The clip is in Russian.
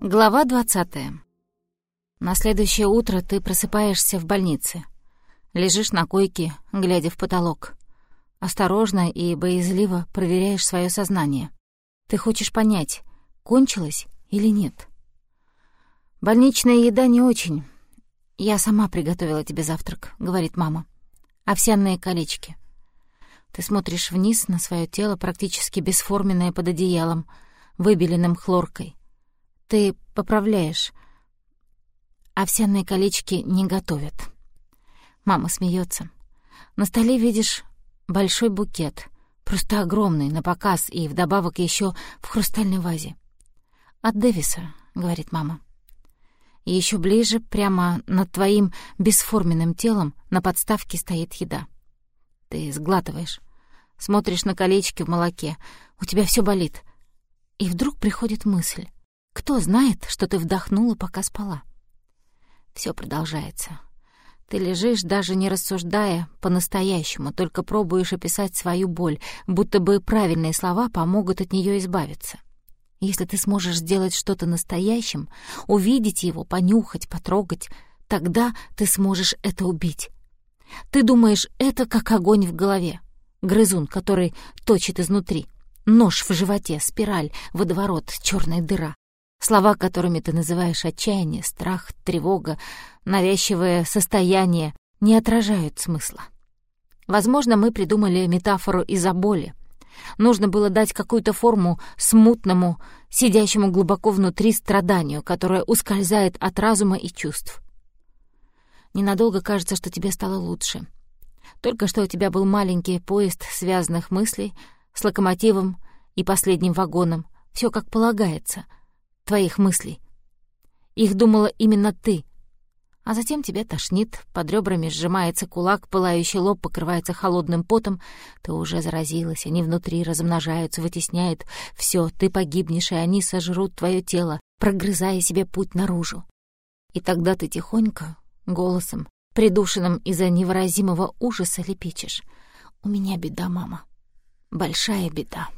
Глава двадцатая. На следующее утро ты просыпаешься в больнице. Лежишь на койке, глядя в потолок. Осторожно и боязливо проверяешь свое сознание. Ты хочешь понять, кончилось или нет. «Больничная еда не очень. Я сама приготовила тебе завтрак», — говорит мама. «Овсяные колечки». Ты смотришь вниз на свое тело, практически бесформенное под одеялом, выбеленным хлоркой. Ты поправляешь. Овсяные колечки не готовят. Мама смеется. На столе видишь большой букет, просто огромный, на показ и вдобавок еще в хрустальной вазе. «От Дэвиса», — говорит мама. И еще ближе, прямо над твоим бесформенным телом, на подставке стоит еда. Ты сглатываешь, смотришь на колечки в молоке, у тебя все болит. И вдруг приходит мысль. Кто знает, что ты вдохнула, пока спала? Все продолжается. Ты лежишь, даже не рассуждая по-настоящему, только пробуешь описать свою боль, будто бы правильные слова помогут от нее избавиться. Если ты сможешь сделать что-то настоящим, увидеть его, понюхать, потрогать, тогда ты сможешь это убить. Ты думаешь, это как огонь в голове, грызун, который точит изнутри, нож в животе, спираль, водоворот, черная дыра. Слова, которыми ты называешь отчаяние, страх, тревога, навязчивое состояние, не отражают смысла. Возможно, мы придумали метафору из-за боли. Нужно было дать какую-то форму смутному, сидящему глубоко внутри страданию, которое ускользает от разума и чувств. Ненадолго кажется, что тебе стало лучше. Только что у тебя был маленький поезд связанных мыслей с локомотивом и последним вагоном. Все как полагается — твоих мыслей. Их думала именно ты. А затем тебя тошнит, под ребрами сжимается кулак, пылающий лоб покрывается холодным потом. Ты уже заразилась, они внутри размножаются, вытесняют. Все, ты погибнешь, и они сожрут твое тело, прогрызая себе путь наружу. И тогда ты тихонько, голосом, придушенным из-за невыразимого ужаса, лепечешь. «У меня беда, мама. Большая беда».